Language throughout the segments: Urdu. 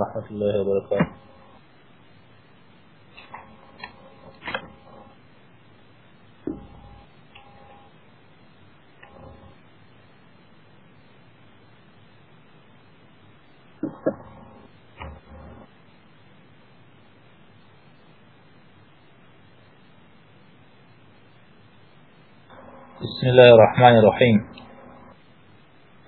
رحمة الله وبركاته. بسم الله الرحمن الرحيم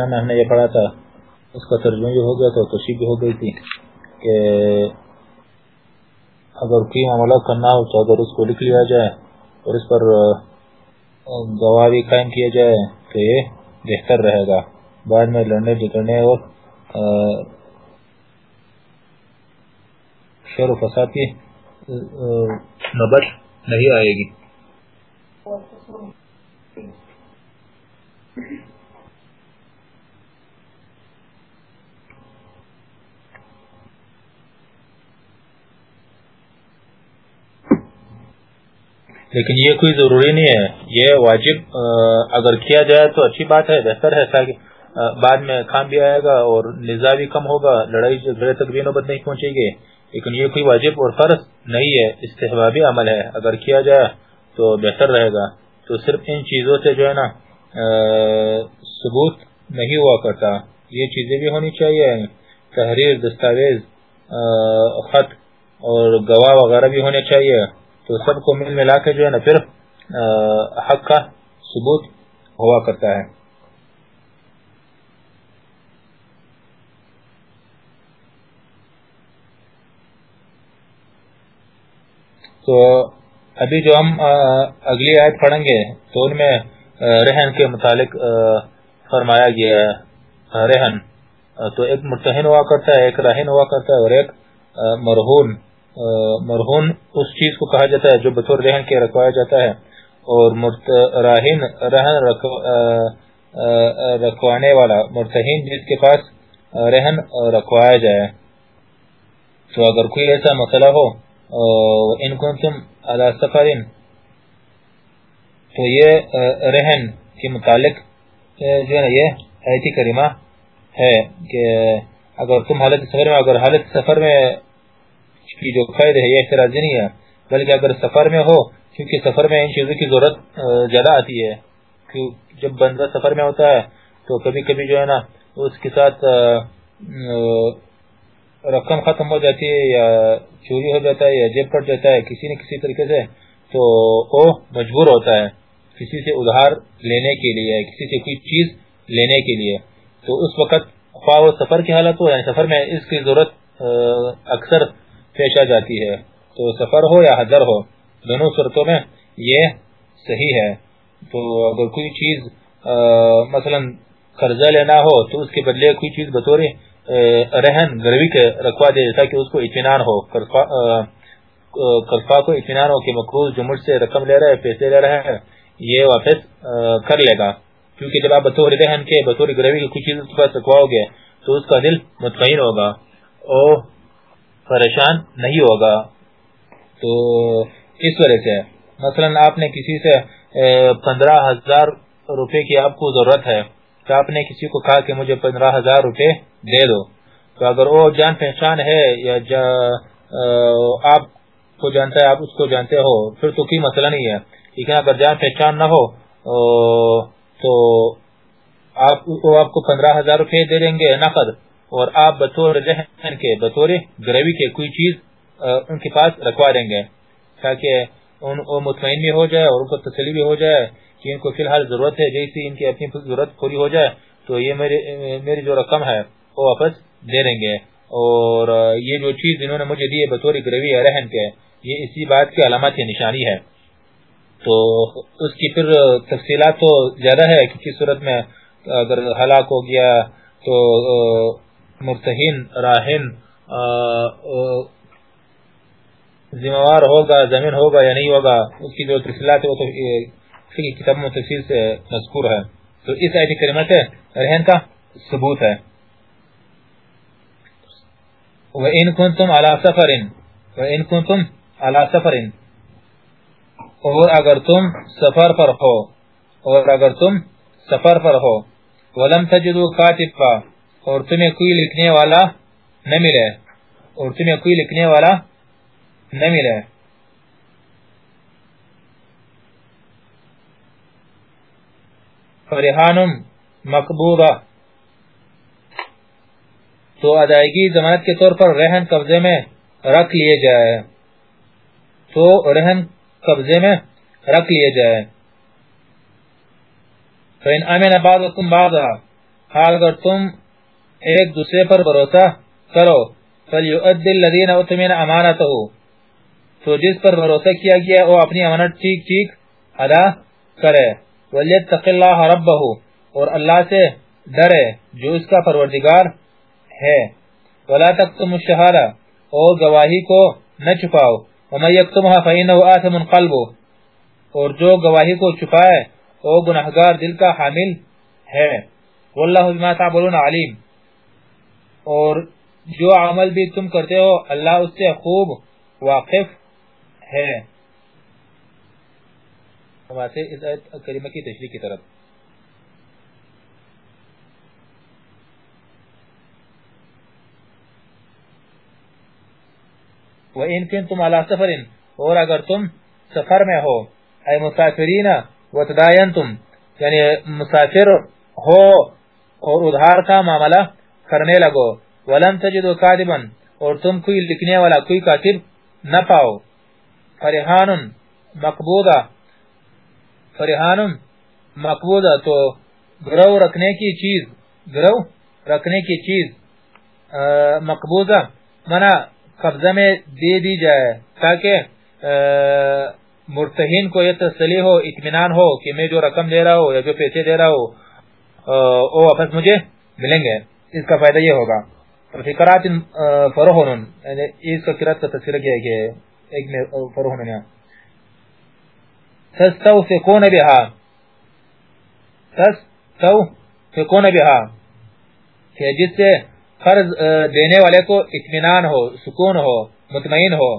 ہم نے یہ پڑھا تھا اس کا ترجمہ بھی ہو گیا تو تشریح بھی ہو گئی تھی کہ اگر کوئی معاملہ کرنا ہو، تو اگر اس کو لکھ لیا جائے اور اس پر گواہ بھی قائم کیا جائے تو یہ بہتر رہے گا۔ بعد میں لڑنے جگڑنے اور شور و فساد کی نبت نہیں آئے گی۔ لیکن یہ کوئی ضروری نہیں ہے۔ یہ واجب اگر کیا جائے تو اچھی بات ہے، بہتر ہے، تاکہ بعد میں کام بھی آئے گا اور نظا بھی کم ہوگا، لڑائی جھگڑے تک بھی نوبت نہیں پہنچے گی۔ لیکن یہ کوئی واجب اور فرض نہیں ہے، استحبابی عمل ہے۔ اگر کیا جائے تو بہتر رہے گا۔ تو صرف ان چیزوں سے جو ہے نا ثبوت نہیں ہوا کرتا۔ یہ چیزیں بھی ہونی چاہیے، تحریر، دستاویز خط اور گواہ وغیرہ بھی ہونے چاہیے۔ تو سب کو مل ملا کے جو ہے نا پھر حق کا ثبوت ہوا کرتا ہے۔ تو ابھی جو ہم اگلی آیت پڑھیں گے تو ان میں رہن کے متعلق فرمایا گیا ہے۔ رہن تو ایک مرتہن ہوا کرتا ہے، ایک رہن ہوا کرتا ہے اور ایک مرہون۔ مرہون اس چیز کو کہا جاتا ہے جو بطور رہن کے رکھوایا جاتا ہے اور راہن رہن رکھوانے والا مرتہن جس کے پاس رہن رکھوایا جائے۔ تو اگر کوئی ایسا مسئلہ ہو ان کنتم علی سفرین تو یہ رہن کے متعلق جو ہے یہ ایتی کریمہ ہے کہ اگر تم حالت سفر میں، اگر حالت سفر میں کی جو قید ہے یہ اعتراضی نہیں ہے، بلکہ اگر سفر میں ہو، کیونکہ سفر میں ان چیزوں کی ضرورت زیادہ آتی ہے۔ جب بندہ سفر میں ہوتا ہے، تو کبھی کبھی جو ہے نا، اس کے ساتھ رقم ختم ہو جاتی ہے یا چوری ہو جاتا ہے یا جیب کٹ جاتا ہے کسی نہ کسی طریقے سے، تو وہ مجبور ہوتا ہے کسی سے ادھار لینے کے لیے، کسی سے کوئی چیز لینے کے لیے۔ تو اس وقت خواہ سفر کی حالت ہو یعنی سفر میں اس کی ضرورت اکثر پیش آ جاتی ہے۔ تو سفر ہو یا حضر ہو، دونوں صورتوں میں یہ صحیح ہے۔ تو اگر کوئی چیز مثلا قرضہ لینا ہو تو اس کے بدلے کوئی چیز بطور رہن، گروی کے رکھوا دے تاکہ اس کو اطمینان ہو۔ قرفا کو اطمینان ہو کہ مقروض جو مجھ سے رقم لے رہا ہے، پیسے لے رہا ہے، یہ واپس کر لے گا۔ کیونکہ جب آپ بطور رہن کے، بطور گروی کی کچھ چیز اس کے پاس رکھواؤ گے تو اس کا دل مطمئن ہوگا۔ اور پریشان نہیں ہوگا۔ تو اس وجہ سے، مثلا آپ نے کسی سے پندرہ ہزار روپے کی آپ کو ضرورت ہے، تو آپ نے کسی کو کہا کہ مجھے پندرہ ہزار روپے دے دو۔ تو اگر وہ جان پہچان ہے یا جا آپ کو جانتا ہے، آپ اس کو جانتے ہو، پھر تو کوئی مسئلہ نہیں ہے۔ لیکن اگر جان پہچان نہ ہو تو آپ کو آپ کو پندرہ ہزار روپے دے دیں گے نقد۔ اور آپ بطور رہن کے، بطور گروی کے کوئی چیز ان کے پاس رکھوا دیں گے تاکہ ان کو مطمئن بھی ہو جائے اور ان کو تسلی بھی ہو جائے کہ ان کو فی الحال ضرورت ہے، جیسی ان کی اپنی ضرورت پوری ہو جائے تو یہ میری میری جو رقم ہے، وہ واپس دے دیں گے اور یہ جو چیز انہوں نے مجھے دی ہے بطور گروی یا رہن کے، یہ اسی بات کی علامت نشانی ہے۔ تو اس کی پھر تفصیلات تو زیادہ ہے کہ کس صورت میں اگر ہلاک ہو گیا تو مرتہین، راہن ذمہ وار ہوگا، زمین ہوگا یا نہیں ہوگا، اس کی جو تفصیلات وہ تو کتاب میں تفصیل سے مذکور ہے۔ تو اس آیت کریمہ سے رہن کا ثبوت ہے۔ وَإِن كُنْتُمْ عَلَى سَفَرٍ، وَإِن كُنْتُمْ عَلَى سَفَرٍ۔ اور اگر تم سفر پر ہو، اور اگر تم سفر پر ہو، وَلَمْ تَجِدُوا كَاتِبًا اور تمہیں کوئی لکھنے والا نہ ملے۔ اور تمہیں کوئی لکھنے والا نہ ملے۔ فرحان مقبوضہ۔ تو ادائیگی ضمانت کے طور پر رہن قبضے میں رکھ لیے جائے۔ تو رہن قبضے میں رکھ لیے جائے۔ فَإِنْ أَمِنَ بَعْضُكُمْ بَعْضًا۔ حال اگر تم ایک دوسرے پر بھروسہ کرو۔ فَلْيُؤَدِّ الَّذِينَ اُتْمِنَ أَمَانَتَهُ۔ تو جس پر بھروسہ کیا گیا وہ اپنی امانت ٹھیک ٹھیک ادا کرے۔ وَلْيَتَّقِ اللَّهَ رَبَّهُ۔ اور اللہ سے ڈرے، جو اس کا پروردگار ہے۔ وَلَا تَقْتُمُ الشَّهَادَ۔ اور گواہی کو نہ چھپاؤ۔ وَمَنْ يَقْتُمْهَا فَإِنَّهُ آثِمٌ قَلْبُهُ۔ اور جو گواہی کو چھپائے، وہ گناہگار دل کا حامل ہے۔ واللہ بما تعملون علیم اور جو عمل بھی تم کرتے ہو، اللہ اس سے خوب واقف ہے۔ ہم آتے اس آیت کریمہ کی تشریح کی طرف۔ وَإِن كُنْتُمْ عَلَى سَفَرٍ، اور اگر تم سفر میں ہو، اے مسافرین وتداینتم یعنی مسافر ہو اور ادھار کا معاملہ کرنے لگو۔ ولن تجدو کاتبا اور تم کوئی لکھنے والا، کوئی کاتب نہ پاؤ۔ فرحان مقبوضہ۔ فرحان مقبوضہ۔ تو گرو رکھنے کی چیز گرو رکھنے کی چیز مقبوضہ۔ منع قبضہ میں دے دی جائے تاکہ مرتہین کو یہ تسلی ہو، اطمینان ہو کہ میں جو رقم دے رہا ہوں یا جو پیسے دے رہا ہوں وہ واپس مجھے ملیں گے۔ اس کا فائدہ یہ ہوگا۔ فکرات فروحن یعنی اس کا قرات کا تذکرہ کیا ہے ایک میں فروحن ہے تستوفقون بها تستوفقون بها کہ جس سے قرض دینے والے کو اطمینان ہو، سکون ہو، مطمئن ہو۔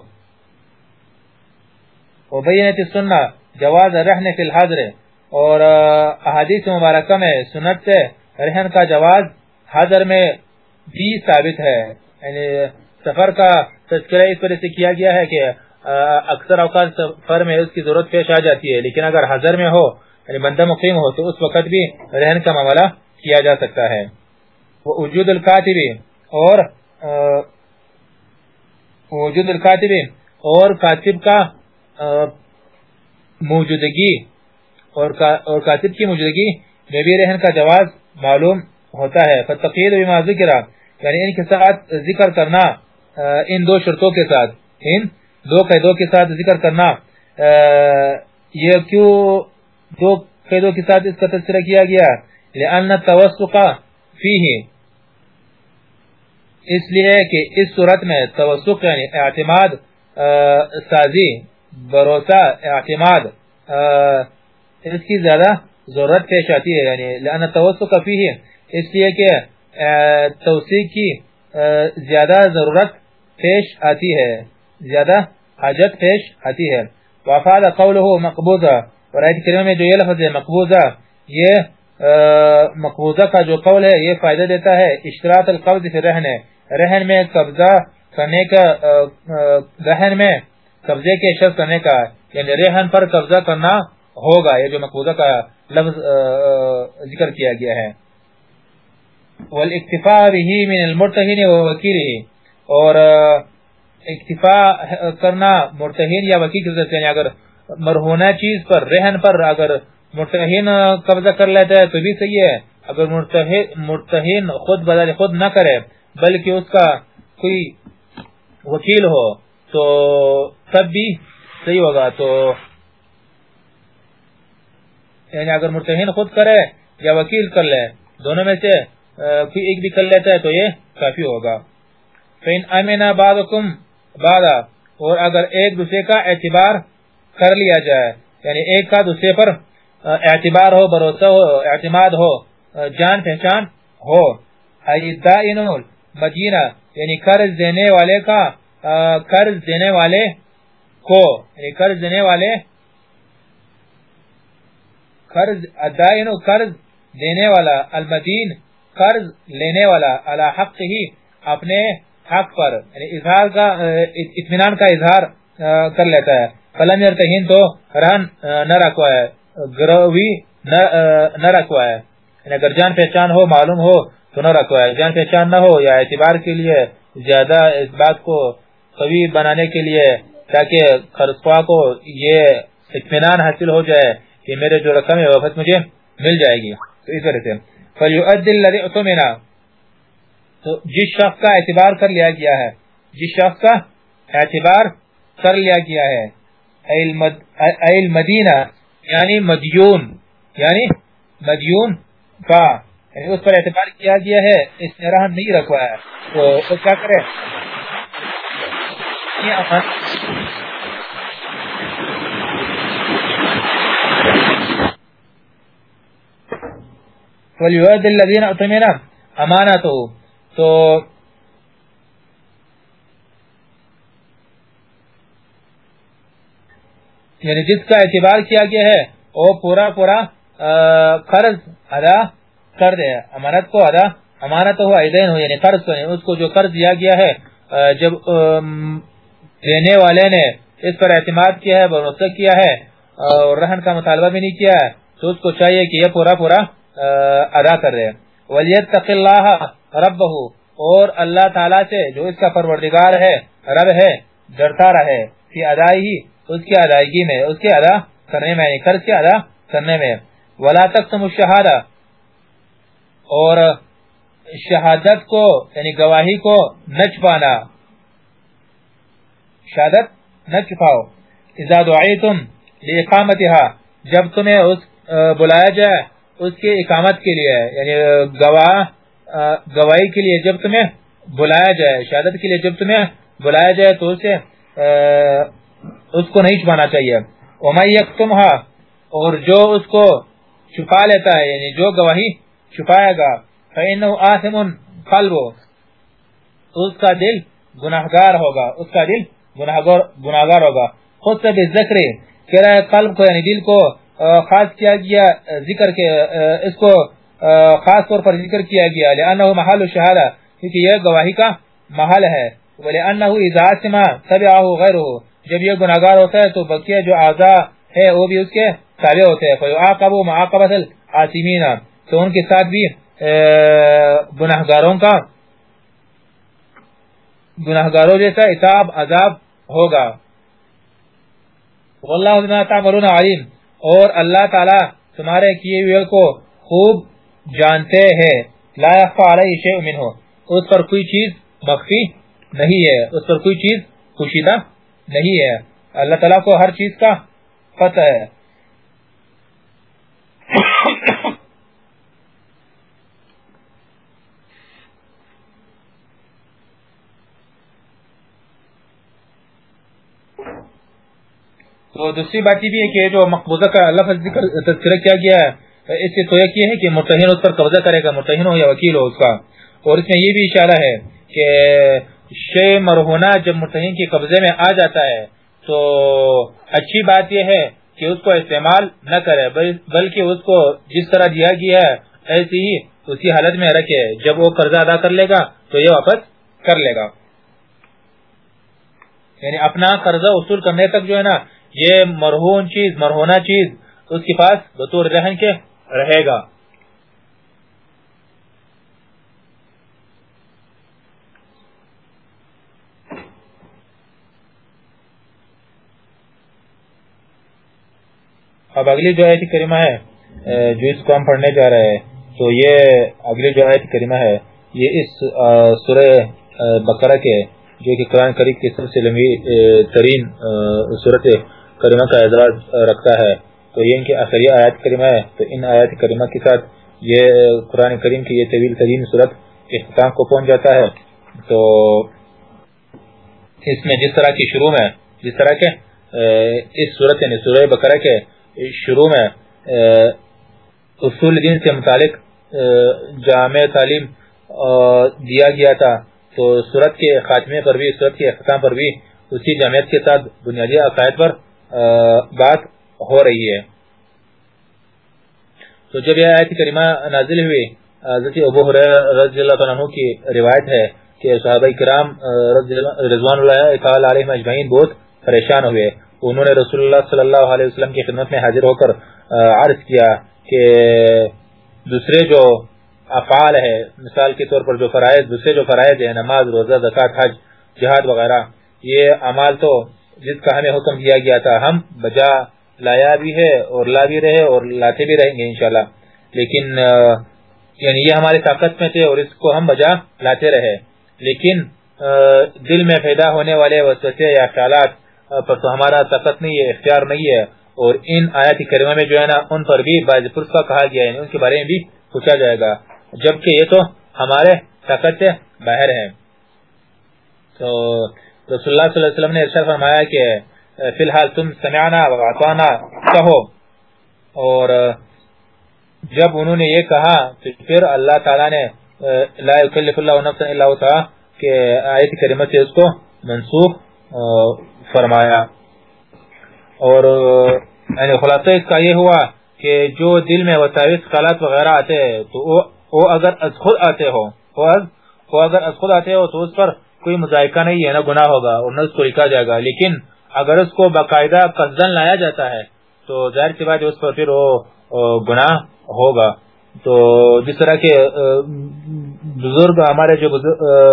وبینت السنہ، جواز رہن فی الحضر۔ اور احادیث مبارکہ میں سنت سے رہن کا جواز حضر میں بھی ثابت ہے۔ یعنی سفر کا تذکرہ اس وجہ سے کیا گیا ہے کہ اکثر اوقات سفر میں اس کی ضرورت پیش آ جاتی ہے، لیکن اگر حضر میں ہو یعنی بندہ مقیم ہو، تو اس وقت بھی رہن کا معاملہ کیا جا سکتا ہے۔ وجود الکاتب، اور وجود الکاتب، اور کاتب کا موجودگی اور کاتب کی موجودگی میں بھی رہن کا جواز معلوم ہوتا ہے۔ فتقید بما ذکر یعنی ان کے ساتھ ذکر کرنا ان دو شرطوں کے ساتھ۔ ان دو قیدوں کے ساتھ ذکر کرنا۔ یہ کیوں دو قیدوں کے ساتھ اس کا تذکرہ کیا گیا؟ لأن التوسق فیہ اس لیے کہ اس صورت میں توسق یعنی اعتماد سازی، بھروسہ، اعتماد اس کی زیادہ ضرورت پیش آتی ہے۔ یعنی لأن توسق فیہ اس لیے کہ توسیق کی زیادہ ضرورت پیش آتی ہے، زیادہ حاجت پیش آتی ہے۔ وفاد قوله مقبوضہ اور آیت کریمہ میں جو یہ لفظ ہے، مقبوضہ، یہ مقبوضہ کا جو قول ہے، یہ فائدہ دیتا ہے۔ اشتراط القبض فی رہنے رہن میں قبضہ کرنے کا رہن میں قبضے کے شرط کرنے کا یعنی رہن پر قبضہ کرنا ہوگا، یہ جو مقبوضہ کا لفظ ذکر کیا گیا ہے۔ والاکتفاء به من المرتہین و اور اکتفاء کرنا مرتہین یا وکیل کے یعنی اگر مرہونہ چیز پر، رہن پر اگر مرتہین قبضہ کر لیتا ہے، تو بھی صحیح ہے۔ اگر مرتہین خود بدل خود نہ کرے، بلکہ اس کا کوئی وکیل ہو، تو تب بھی صحیح ہوگا۔ تو یعنی اگر مرتہین خود کرے یا وکیل کر لے، دونوں میں سے کوئی ایک بھی کر لیتا ہے تو یہ کافی ہوگا۔ فَإِنْ أَمِنَ بَعْضُكُمْ بَعْضًا، اور اگر ایک دوسرے کا اعتبار کر لیا جائے یعنی ایک کا دوسرے پر اعتبار ہو، بھروسہ ہو، اعتماد ہو جان پہچان ہو۔ ایدائن مدینہ یعنی قرض دینے والے کا قرض دینے والے کو یعنی قرض دینے والے، قرض ادائن قرض دینے والا، المدین قرض لینے والا، علی حق ہی اپنے حق پر یعنی اظہار کا اطمینان کا اظہار کر لیتا ہے۔ فلم یرتہین تو رہن نہ رکھوا ہے گروی نہ رکھوا ہے یعنی اگر جان پہچان ہو، معلوم ہو، تو نہ رکھوا ہے جان پہچان نہ ہو، یا اعتبار کے لیے زیادہ اس بات کو قوی بنانے کے لیے، تاکہ خرصوا کو یہ اطمینان حاصل ہو جائے کہ میرے جو رقم ہے وفت مجھے مل جائے گی۔ تو اس وجہ سے۔ فَلْيُؤَدِّ الَّذِي اُتُمِنَا تو جس شخص کا اعتبار کر لیا گیا ہے، جس شخص کا اعتبار کر لیا گیا ہے ایل مدینہ یعنی مدیون یعنی مدیون کا یعنی اس پر اعتبار کیا گیا ہے، اس نے رہن نہیں رکھوا ہے۔ تو وہ کیا کرے؟ یہ وَلْيُؤَدِّ الَّذِينَ اُتْمِنَا امانتو تو یعنی جس کا اعتبار کیا گیا ہے، وہ پورا پورا قرض ادا کر دے، امانت کو ادا امانت ہو ایدین ہو یعنی قرض کو یعنی اس کو جو قرض دیا گیا ہے جب دینے والے نے اس پر اعتماد کیا ہے، بھروسہ کیا ہے، اور رہن کا مطالبہ بھی نہیں کیا ہے، تو اس کو چاہیے کہ یہ پورا پورا ادا کر دے ولیتق اللہ ربہ اور اللہ تعالی سے جو اس کا پروردگار ہے، رب ہے، ڈرتا رہے فی ادائی اس کی ادائیگی میں، اس کے ادا کرنے میں یعنی قرض کے ادا کرنے میں۔ ولا تقسم الشہادہ اور شہادت کو یعنی گواہی کو نہ چھپانا۔ شہادت نہ چھپاؤ۔ اذا دعیتم لاقامتها جب تمہیں اس بلایا جائے اس کے اقامت کے لیے یعنی گواہ گواہی کے لیے جب تمہیں بلایا جائے، شہادت کے لیے جب تمہیں بلایا جائے تو اسے اس کو نہیں چھپانا چاہیے۔ اور جو اس کو چھپا لیتا ہے یعنی جو گواہی چھپائے گا، فَإِنَّهُ آثِمٌ قَلْبُ اس کا دل گناہگار ہوگا، اس کا دل گناہگار ہوگا۔ خود سے بھی ذکر کہہ رہا ہے قلب کو یعنی دل کو خاص کیا گیا ذکر کے اس کو خاص طور پر ذکر کیا گیا لانه محل الشهاده کیونکہ یہ گواہی کا محل ہے ولانه اذا سمع تبعه غيره، جب یہ گناہگار ہوتا ہے تو بقیہ جو اعضاء ہے، وہ بھی اس کے تابع ہوتے ہیں فيعاقبوا معاقبه العاصمين تو ان کے ساتھ بھی گناہگاروں کا، گناہگاروں جیسا عذاب عذاب ہوگا۔ واللہ بما تعملون علیم۔ اور اللہ تعالی تمہارے کیے ہوئے کو خوب جانتے ہیں۔ لا يخفى علیہ شیء منه اس پر کوئی چیز مخفی نہیں ہے۔ اس پر کوئی چیز پوشیدہ نہیں ہے۔ اللہ تعالی کو ہر چیز کا پتہ ہے۔ تو دوسری بات یہ بھی ہے کہ جو مقبوضہ کا لفظ تذکرہ کیا گیا ہے، اس سے تو یہ ہے کہ مرتہن اس پر قبضہ کرے گا مرتہن ہو یا وکیل ہو اس کا۔ اور اس میں یہ بھی اشارہ ہے کہ شے مرہونہ جب مرتہن کے قبضے میں آ جاتا ہے، تو اچھی بات یہ ہے کہ اس کو استعمال نہ کرے بلکہ اس کو جس طرح دیا گیا ہے، ایسی ہی اسی حالت میں رکھے۔ جب وہ قرضہ ادا کر لے گا، تو یہ واپس کر لے گا۔ یعنی اپنا قرضہ وصول کرنے تک جو ہے نا یہ مرہون چیز، مرہونہ چیز اس کے پاس بطور رہن کے رہے گا۔ اب اگلی جو آیت کریمہ ہے جو اس کو ہم پڑھنے جا رہے ہیں، تو یہ اگلی جو آیت کریمہ ہے، یہ اس سورہ بقرہ کے، جو کہ قرآن قریب کی سب سے لمبی ترین صورت کریمہ کا اعزاز رکھتا ہے۔ تو یہ ان کی آخری آیات کریمہ ہے۔ تو ان آیات کریمہ کے ساتھ یہ قرآن کریم کی یہ طویل ترین صورت اختتام کو پہنچ جاتا ہے۔ تو اس میں جس طرح کی شروع میں، جس طرح کے اس صورت یعنی سورہ بقرہ کے شروع میں اصول دین سے متعلق جامع تعلیم دیا گیا تھا۔ تو صورت کے خاتمے پر بھی، صورت کے اختتام پر بھی اسی جامعت کے ساتھ بنیادی عقائد پر بات ہو رہی ہے۔ تو جب یہ آیت کریمہ نازل ہوئی حضرت ابو رضی اللہ عنہ کی روایت ہے کہ صحابہ کرام رضوان اللہ تعالی علیہ مجمعین بہت پریشان ہوئے۔ انہوں نے رسول اللہ صلی اللہ علیہ وسلم کی خدمت میں حاضر ہو کر عرض کیا کہ دوسرے جو افعال ہے، مثال کے طور پر جو فرائض، دوسرے جو فرائض ہیں، نماز، روزہ زکات حج، جہاد وغیرہ، یہ اعمال تو جس کا ہمیں حکم دیا گیا تھا، ہم بجا لایا بھی ہے اور لا بھی رہے اور لاتے بھی رہیں گے انشاءاللہ۔ لیکن یعنی یہ ہماری طاقت میں تھے اور اس کو ہم بجا لاتے رہے۔ لیکن دل میں پیدا ہونے والے وسوسے یا خیالات پر تو ہمارا طاقت نہیں ہے، اختیار نہیں ہے۔ اور ان آیات کریمہ میں جو ہے نا، ان پر بھی باعث فرصہ کہا گیا ہے یعنی ان کے بارے میں بھی پوچھا جائے گا۔ جبکہ یہ تو ہمارے طاقت سے باہر ہے تو رسول اللہ صلی اللہ علیہ وسلم نے ارشاد فرمایا کہ فی الحال تم سمعنا و اعطانا کہو۔ اور، جب انہوں نے یہ کہا، تو پھر اللہ تعالی نے لا یکلف اللہ نفسا الا وسعها کہ آیت کریمہ سے اس کو منسوخ فرمایا۔ اور یعنی خلاصہ اس کا یہ ہوا کہ جو دل میں وساوس خیالات وغیرہ آتے ہیں تو وہ اگر از خود آتے ہو وہ اگر از خود آتے ہو، تو اس پر کوئی مذائقہ نہیں ہے، نہ گناہ ہوگا اور نہ اس کو لکھا جائے گا۔ لیکن اگر اس کو باقاعدہ قصدن لایا جاتا ہے، تو ظاہر سی بات اس پر پھر وہ گناہ ہوگا۔ تو جس طرح کے بزرگ ہمارے جو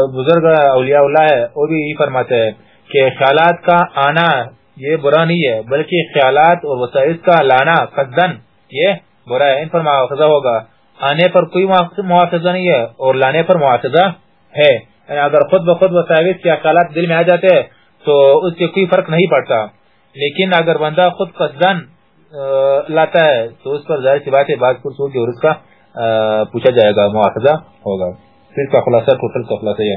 بزرگ اولیاء اللہ ہے وہ بھی یہی فرماتے ہیں کہ خیالات کا آنا یہ برا نہیں ہے، بلکہ خیالات اور وسائل کا لانا قصدن یہ برا ہے۔ ان پر معاوضہ ہوگا۔ آنے پر کوئی معاوضہ نہیں ہے اور لانے پر معاوضہ ہے۔ یعنی اگر خود بخود وسائل کے خیالات دل میں آ جاتے ہیں تو اس سے کوئی فرق نہیں پڑتا۔ لیکن اگر بندہ خود قصدن لاتا ہے تو اس پر ظاہر سی بات ہے، بعض پر سوچ اور اس کا پوچھا جائے گا، مواخذہ ہوگا۔ پھر کا خلاصہ، ٹوٹل کا خلاصہ یہ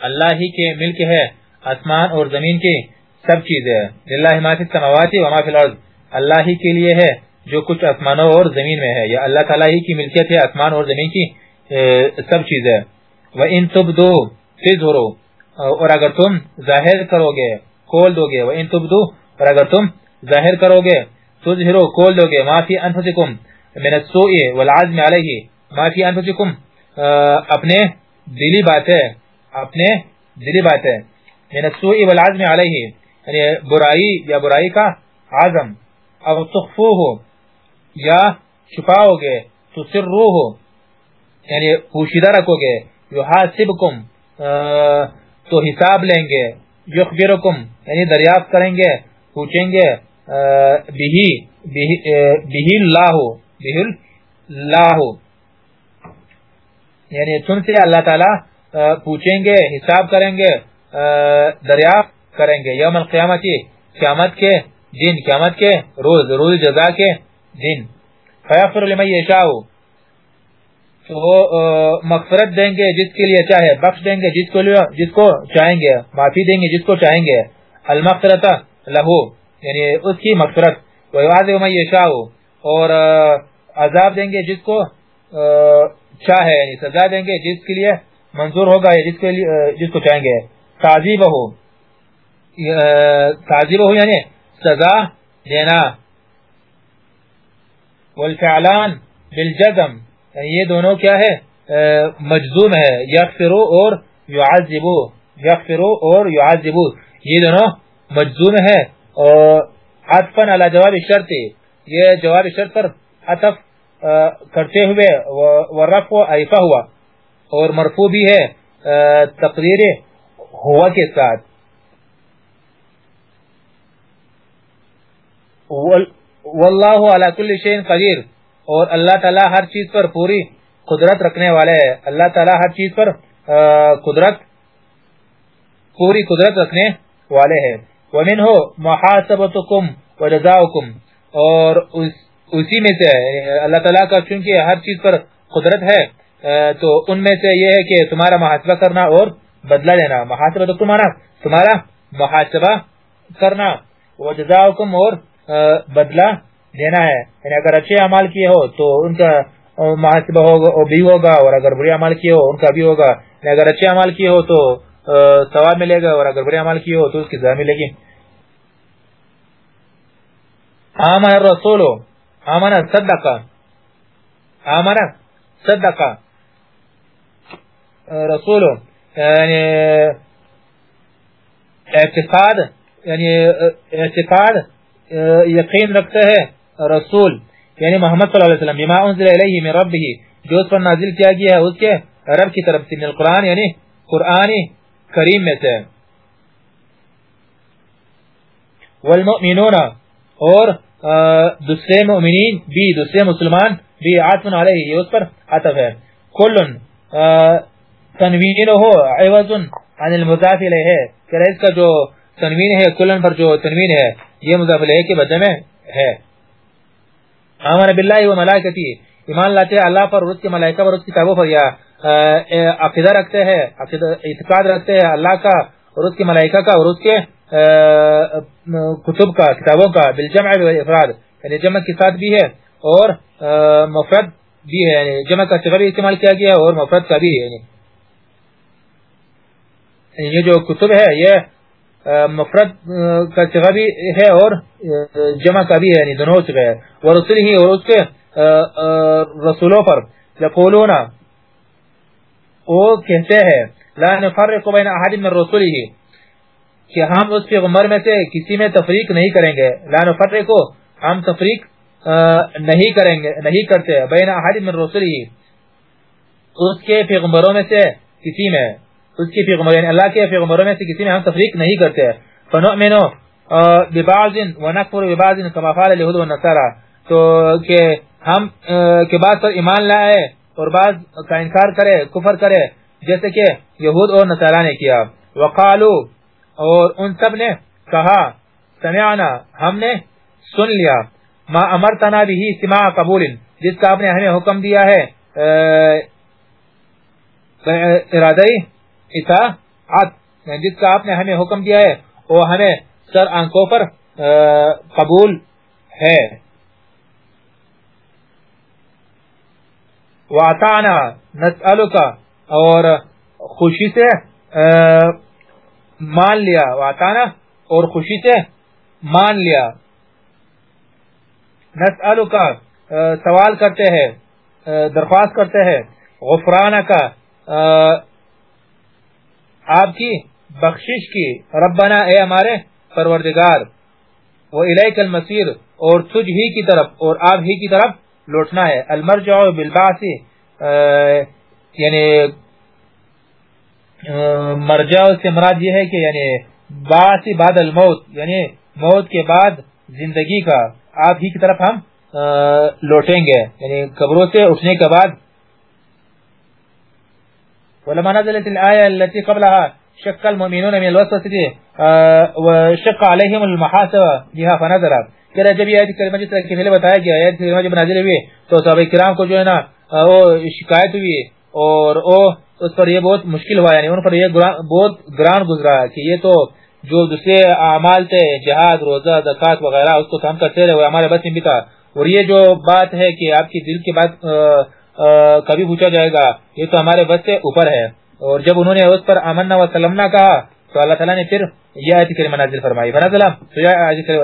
اللہ ہی کے ملک ہے، آسمان اور زمین کی سب چیزیں للہ ما فی السماوات و ما فی الارض۔ اللہ ہی کے لیے ہے جو کچھ آسمانوں اور زمین میں ہے۔ یا اللہ تعالی ہی کی ملکیت ہے، آسمان اور زمین کی سب چیزیں و ان تبدو تظہرو اور اگر تم ظاہر کرو گے، کھول دو گے۔ و ان تبدو اور اگر تم ظاہر کرو گے، تظہرو، کھول دو گے۔ ما فی انفسکم من السوء والعزم علیہ ما فی انفسکم اپنے دلی باتیں اپنے دلی باتیں من السوء والعزم علیہ یعنی برائی یا برائی کا عزم۔ او تخفوه، یا چھپاؤ گے تسروه۔ یعنی پوشیدہ رکھو گے یحاسبکم تو حساب لیں گے یخبرکم یعنی دریافت کریں گے پوچھیں گے بہی بہی اللہ بہی اللہ۔ یعنی تم سے اللہ تعالی پوچھیں گے، حساب کریں گے دریافت کریں گے۔ یوم القیامت، قیامت کے دن، قیامت کے روز روز جزا کے دن۔ فیغفر لمن یشاء۔ تو وہ مغفرت دیں گے جس کے لیے چاہے، بخش دیں گے جس کو جس کو چاہیں گے، معافی دیں گے جس کو چاہیں گے۔ المغفرت لہو یعنی اس کی مغفرت۔ ویعذب من یشاء۔ اور عذاب دیں گے جس کو چاہے یعنی سزا دیں گے جس کے لیے منظور ہوگا یا جس, کے لیے جس کو چاہیں گے۔ تعذیب ہو تعذیب ہو یعنی سزا دینا۔ والفعلان بالجزم یعنی یہ دونوں کیا ہے؟ مجزوم ہے۔ یغفرو اور یعذبو۔ یغفرو اور یعذبو۔ یہ دونوں مجزوم ہے اور عطفن علی جواب شرط۔ یہ جواب شرط پر عطف کرتے ہوئے ورف و ایفا ہوا اور مرفو بھی ہے تقریر ہوا کے ساتھ۔ واللہ علی کل شین قدیر۔ اور اللہ تعالی ہر چیز پر پوری قدرت رکھنے والے ہے اللہ تعالی ہر چیز پر قدرت، پوری قدرت رکھنے والے ہیں۔ وَمِنْهُ مُحَاسَبَتُكُمْ وَجَزَاؤُكُمْ اور اس اسی میں سے یعنی اللہ تعالیٰ کا چونکہ ہر چیز پر قدرت ہے تو ان میں سے یہ ہے کہ تمہارا محاسبہ کرنا اور بدلہ لینا۔ محاسبہ تو تمہارا تمہارا محاسبہ کرنا۔ وہ جزاؤکم اور بدلہ دینا ہے۔ یعنی اگر اچھے عمال کیے ہو تو ان کا محاسبہ ہوگا بھی ہوگا، اور اگر برے عمال کیے ہو، ان کا بھی ہوگا۔ یعنی اگر اچھے عمال کیے ہو تو ثواب ملے گا، اور اگر برے عمال کیے ہو تو اس کی سزا ملے گی۔ آمن الرسول۔ آمن صدق آمن صدق رسول یعنی اعتقاد یعنی اعتقاد یقین رکھتا ہے رسول یعنی محمد صلی اللہ علیہ وسلم، بما انزل الیہ من ربہ، جو اس پر نازل کیا گیا ہے، اس کے رب کی طرف سے، من القرآن یعنی قرآن کریم میں سے۔ والمؤمنون، اور دوسرے مؤمنین بھی دوسرے مسلمان بھی عاطفن علیہ یہ اس پر عطف ہے کلن تنوین ہو عوض عن المضاف الیہ کہ اس کا جو تنوین ہے، کلن پر جو تنوین ہے، یہ مضاف الیہ کے بدلے میں ہے. آمن باللہ و ملائکتی. ایمان لاتے ہیں، اللہ پر اس کے ملائکہ پر اس کی کتابوں پر. یا عقیدہ رکھتے ہیں اعتقاد رکھتے ہیں، اللہ کا اور اس کے ملائکہ کا اور اس کے کتب کا، کتابوں کا، بالجمع افراد یعنی جمع کے ساتھ بھی ہے اور مفرد بھی ہے یعنی جمع کا صغہ بھی استعمال کیا گیا اور مفرد کا بھی ہے یعنی یہ جو کتب ہے، یہ مفرد کا صغہ بھی ہے اور جمع کا بھی ہے یعنی دونوں صغہ ہے ورسل ہی اور اس کے رسولوں پر، یقولون، وہ کہتے ہیں لا نفرق بین احد من رسوله کہ ہم اس پیغمبر میں سے کسی میں تفریق نہیں کریں گے. لا نفرق، ہم تفریق نہیں کریں گے، نہیں کرتے. بین احد من رسوله اس کے پیغمبروں میں سے کسی میں. اس کی پیغمبر یعنی اللہ کے پیغمبروں میں سے کسی میں ہم تفریق نہیں کرتے. فنؤمن ببعض ونكفر ببعض كما فعل اليهود والنصارى. تو کہ ہم کے بعد پر ایمان لائے اور بعض کا انکار کرے، کفر کرے. جیسے کہ یہود اور نصارا نے کیا۔ وقالو، اور ان سب نے کہا، سمعنا، ہم نے سن لیا۔ ما امرتنا بھی سماع قبول، جس کا آپ نے ہمیں حکم دیا ہے ارادی اطاعت یعنی جس کا آپ نے ہمیں حکم دیا ہے، وہ ہمیں سر آنکھوں پر قبول ہے۔ واتانا نسألکا اور خوشی سے مان لیا واتانا اور خوشی سے مان لیا۔ نسألکا سوال کرتے ہیں درخواست کرتے ہیں۔ غفرانکا آپ کی بخشش کی، ربنا، اے ہمارے پروردگار، وہ الیک المسیر اور تجھ ہی کی طرف، اور آپ ہی کی طرف لوٹنا ہے۔ المرجع بالبعث یعنی مرجع سے مراد یہ ہے کہ یعنی باعث بعد الموت یعنی موت کے بعد زندگی کا آپ ہی کی طرف ہم لوٹیں گے یعنی قبروں سے اٹھنے کے بعد۔ ولما نزلت الآية التي قبلها شق المؤمنون من الوسوسة وشق عليهم المحاسبة بها فنظرت۔ کہ جب یہ آیت کریمہ جس طرح کہ پہلے بتایا گیا، آیت کریمہ جب نازل ہوئی، تو صحابہ کرام کو جو ہے نا وہ شکایت ہوئی اور او اس پر یہ بہت مشکل ہوا یعنی ان پر یہ بہت گران گزرا کہ یہ تو جو دوسرے اعمال تھے، جہاد، روزہ زکات وغیرہ، اس کو ہم کرتے رہے ہمارے بس میں بھی تھا۔ اور یہ جو بات ہے کہ آپ کی دل کی بات کبھی پوچھا جائے گا، یہ تو ہمارے بس سے اوپر ہے۔ اور جب انہوں نے اس پر امنا و سلمنا کہا، تو اللہ تعالیٰ نے پھر یہ آیت کریمہ نازل فرمائی۔ فنزل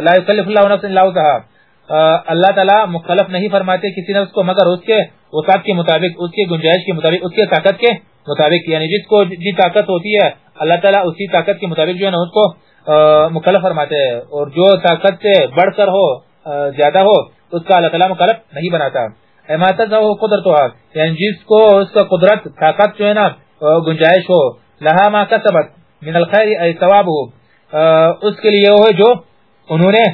لا یکلف اللہ نفس الا وسعها اللہ تعالیٰ مخالف نہیں فرماتے کسی نفس کو، مگر اس کے وسعت کے مطابق، اس کے گنجائش کے مطابق، اس کے طاقت کے مطابق یعنی جس کو جی طاقت ہوتی ہے، اللہ تعالیٰ اسی طاقت کے مطابق جو ہے نا، اس کو مخالف فرماتے ہیں۔ اور جو طاقت سے بڑھ کر ہو زیادہ ہو، اس کا اللہ تعالیٰ مخالف نہیں بناتا۔ اماتت ہو قدرت یعنی جس کو، اس کا قدرت، طاقت جو ہے نا گنجائش ہو لہا ما کسبت من الخیر ای ثواب ہو اس کے لیے وہ جو انہوں نے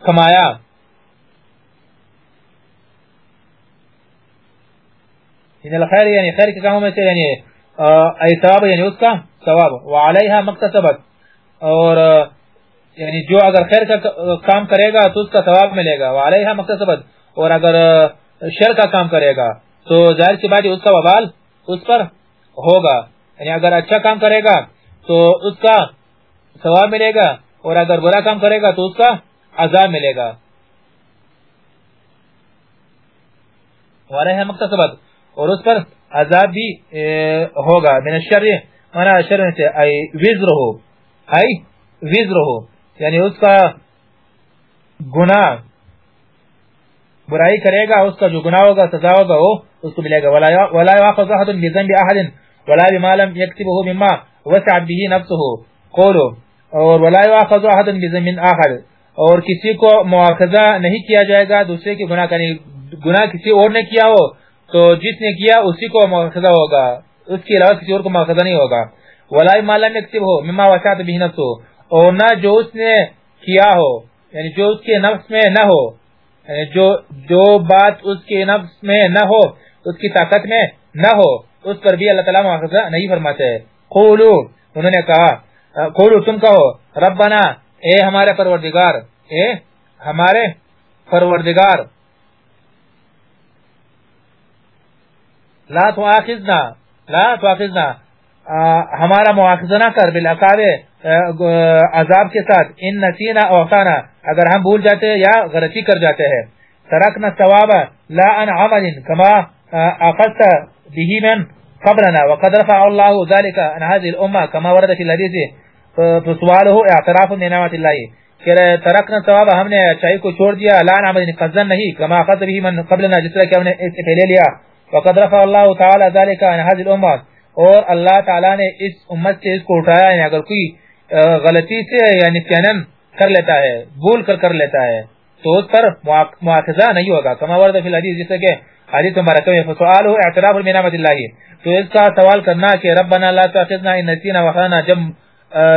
کمایا۔ من الخیر یعنی خیر کے کاموں میں سے یعنی ای ثواب یعنی اس کا ثواب۔ وعلیہا مکتسبت اور یعنی جو اگر خیر کا کام کرے گا تو اس کا ثواب ملے گا۔ وعلیہا مکتسبت اور اگر شر کا کام کرے گا تو ظاہر سی بات اس کا وبال اس پر ہوگا۔ یعنی اگر اچھا کام کرے گا تو اس کا ثواب ملے گا۔ اور اگر برا کام کرے گا تو اس کا عذاب ملے گا۔ مقتصبت اور اس پر عذاب بھی ہوگا۔ من الشر منا شر سے، ای وزر ہو ای وزر ہو یعنی اس کا گناہ برائی کرے گا، اس کا جو گناہ ہوگا، سزا ہوگا، وہ اس کو ملے گا۔ ولا ياخذ احد بذنب احد، ولا بما لم يكتبه مما وسع به نفسه۔ قولوا اور ولا ياخذ احد بذنب اخر اور کسی کو مواخذہ نہیں کیا جائے گا، دوسرے کے گناہ کرنے گناہ کسی اور نے کیا ہو، تو جس نے کیا اسی کو مواخذہ ہوگا، اس کے علاوہ کسی اور کو مواخذہ نہیں ہوگا۔ ولا ما لم يكتبه مما وسع به نفسه۔ اور نہ جو اس نے کیا ہو یعنی جو اس کے نفس میں نہ ہو یعنی جو جو بات اس کے نفس میں نہ ہو، اس کی طاقت میں نہ ہو، اس پر بھی اللہ تعالیٰ مواخذہ نہیں فرماتے۔ قولو، انہوں نے کہا، قولو تم کہو، ربنا اے ہمارے پروردگار، اے ہمارے پروردگار۔ لا تواخذنا لا تواخذنا۔ ہمارا مواخذہ نہ کر بالعقاب عذاب کے ساتھ۔ ان نسینا اوتانا اگر ہم بھول جاتے یا غلطی کر جاتے ہیں۔ ترکنا ثواب لا ان عمل كما اخذت به من قبلنا، وقد رفع الله ذلك عن هذه الامه كما ورد في الحديث فسواله اعتراف بنعمت الله کہ ترکنا ثواب ہم نے اچھائی کو چھوڑ دیا، لا ان عمل یعنی قصدا نہیں كما اخذت به من قبلنا، جس طرح کہ ہم نے اس سے پہلے لیا۔ وقد رفع الله تعالى ذلك عن هذه الامه اور اللہ تعالی نے اس امت سے اس کو اٹھایا یعنی اگر کوئی غلطی سے یعنی سینن کر لیتا ہے، بھول کر کر لیتا ہے، تو اس پر معاخذہ نہیں ہوگا۔ کما ورد فی الحدیث جیسے کہ حدیث مبارکہ میں فسؤال ہو، اعتراف بنعمت اللہ تو اس کا سوال کرنا کہ ربنا لا تاخذنا ان نسینا وخانا جب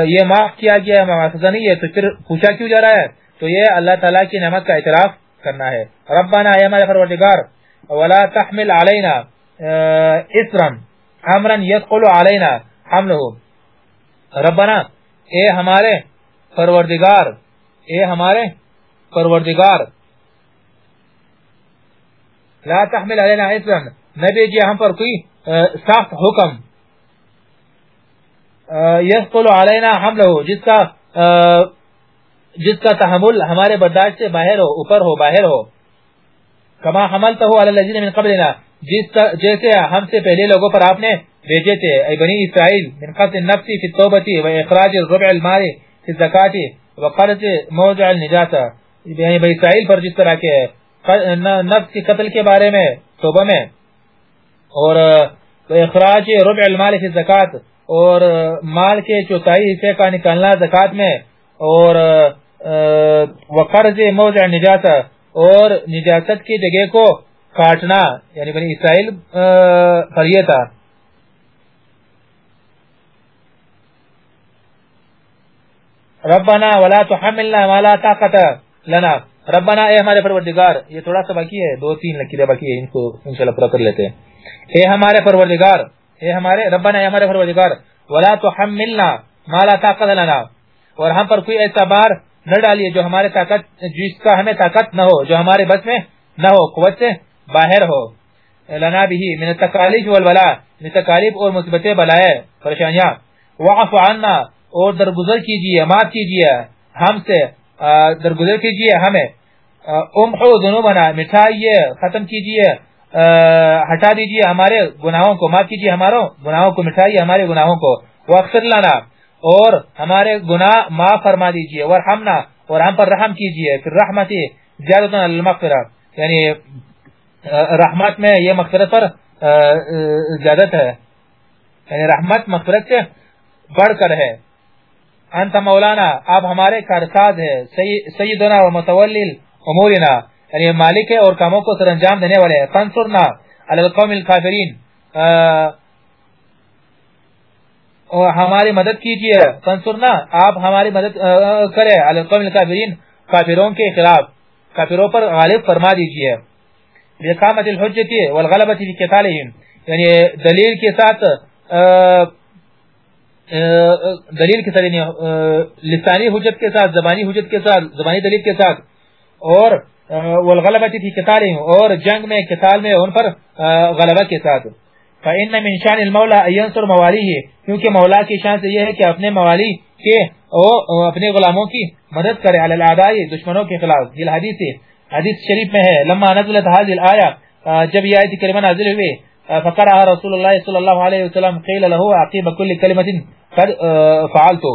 یہ معاف کیا گیا ہے معاخذہ نہیں ہے، تو پھر پوچھا کیوں جا رہا ہے؟ تو یہ اللہ تعالی کی نعمت کا اعتراف کرنا ہے۔ ربنا اے ہمارے پروردگار، ولا تحمل علينا اسرا امرا يثقل علينا حمله ربنا، اے ہمارے پروردگار، اے ہمارے پروردگار۔ لا تحمل علینا اسرا نبی جی ہم پر کوئی سخت حکم۔ یسقل علینا حمله جس کا جس کا تحمل ہمارے برداشت سے باہر ہو، اوپر ہو، باہر ہو۔ کما حملته علی الذین من قبلنا، جس جیسے ہم سے پہلے لوگوں پر آپ نے بھیجے تھے، اے بنی اسرائیل، من قتل النفس فی التوبه و اخراج الربع المال فی الزکات و قرض موضع النجات یعنی بنی اسرائیل پر جس طرح کے نفس کی قتل کے بارے میں، توبہ میں۔ اور اخراج ربع المال فی الزکات اور مال کے چوتھائی حصے کا نکالنا زکات میں، اور وقرض موضع النجات اور نجاست کی جگہ کو کاٹنا یعنی بنی اسرائیل پر یہ تھا۔ ربنا ولا تحملنا ما لا طاقت لنا۔ ربنا، اے ہمارے پروردگار، یہ تھوڑا سا باقی ہے، دو تین لکیریں باقی ہے ان کو انشاءاللہ پورا کر لیتے ہیں۔ اے ہمارے پروردگار اے ہمارے ربنا اے ہمارے پروردگار، ولا تحملنا ما لا طاقت لنا، اور ہم پر کوئی ایسا بار نہ ڈالیے جو ہمارے طاقت جس کا ہمیں طاقت نہ ہو، جو ہمارے بس میں نہ ہو، قوت سے باہر ہو۔ لنا بھی من التکالیف والبلا من تکالیف اور مصیبتیں بلائے، پریشانیاں۔ وعف عنا اور درگزر کیجیے معاف کیجیے ہم سے درگزر کیجیے ہمیں۔ امحو ذنوبنا، مٹھائیے، ختم کیجیے ہٹا دیجیے ہمارے گناہوں کو، معاف کیجیے ہمارے گناہوں کو، مٹھائیے ہمارے گناہوں کو۔ واغفر لنا اور ہمارے گناہ معاف فرما دیجیے۔ ورحمنا اور ہم پر رحم کیجیے۔ پھر رحمتی زیادتنا المغفرہ یعنی رحمت میں یہ مغفرت پر زیادت ہے۔ یعنی رحمت مغفرت سے بڑھ کر ہے۔ انت مولانا، آپ ہمارے کارساز ہے سیدنا و متولیل امورنا۔ یعنی مالک ہے اور کاموں کو سر انجام دینے والے ہیں۔ فانصرنا علی القوم الكافرین ہماری مدد کیجیے۔ فانصرنا، آپ ہماری مدد کرے علی القوم الكافرین کافروں کے خلاف۔ کافروں پر غالب فرما دیجیے۔ بقامت الحجتی والغلبت فی قتالہم۔ یعنی دلیل کے ساتھ دلیل کے ساتھ یعنی، لسانی حجت کے ساتھ، زبانی حجت کے ساتھ، زبانی دلیل کے ساتھ۔ اور والغلبت فی قتالہم اور جنگ میں، قتال میں ان پر غلبہ کے ساتھ۔ فإن من شان المولا ان ينصر موالیہ کیونکہ مولا کی شان سے یہ ہے کہ اپنے موالی کے وہ اپنے غلاموں کی مدد کرے، علی العدائی دشمنوں کے خلاف۔ دل حدیث حدیث شریف میں ہے۔ لما نزلت هذه الايه جب یہ ایت کریمہ نازل ہوئی فقرأ رسول اللہ صلی اللہ علیہ وسلم، قیل له عقیب کل کلمت قد فعلتو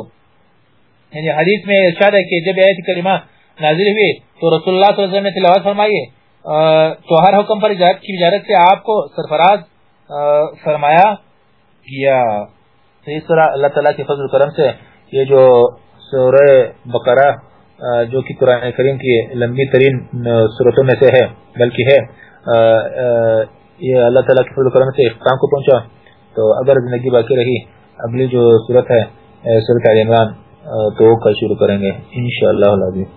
یعنی حدیث میں ارشاد ہے کہ جب ایت کریمہ نازل ہوئی تو رسول اللہ صلی اللہ علیہ وسلم نے تلاوت فرمائی تو ہر حکم پر اجازت کی اجازت سے آپ کو سرفراز فرمایا گیا۔ تو اس طرح اللہ تعالیٰ کے فضل کرم سے یہ جو سورہ بقرہ جو کہ قرآن کریم کی لمبی ترین صورتوں میں سے ہے، بلکہ ہے یہ اللہ تعالیٰ کے فضل کرم سے اختتام کو پہنچا۔ تو اگر زندگی باقی رہی، اگلی جو صورت ہے صورت عمران تو کل شروع کریں گے، انشاءاللہ العظیم۔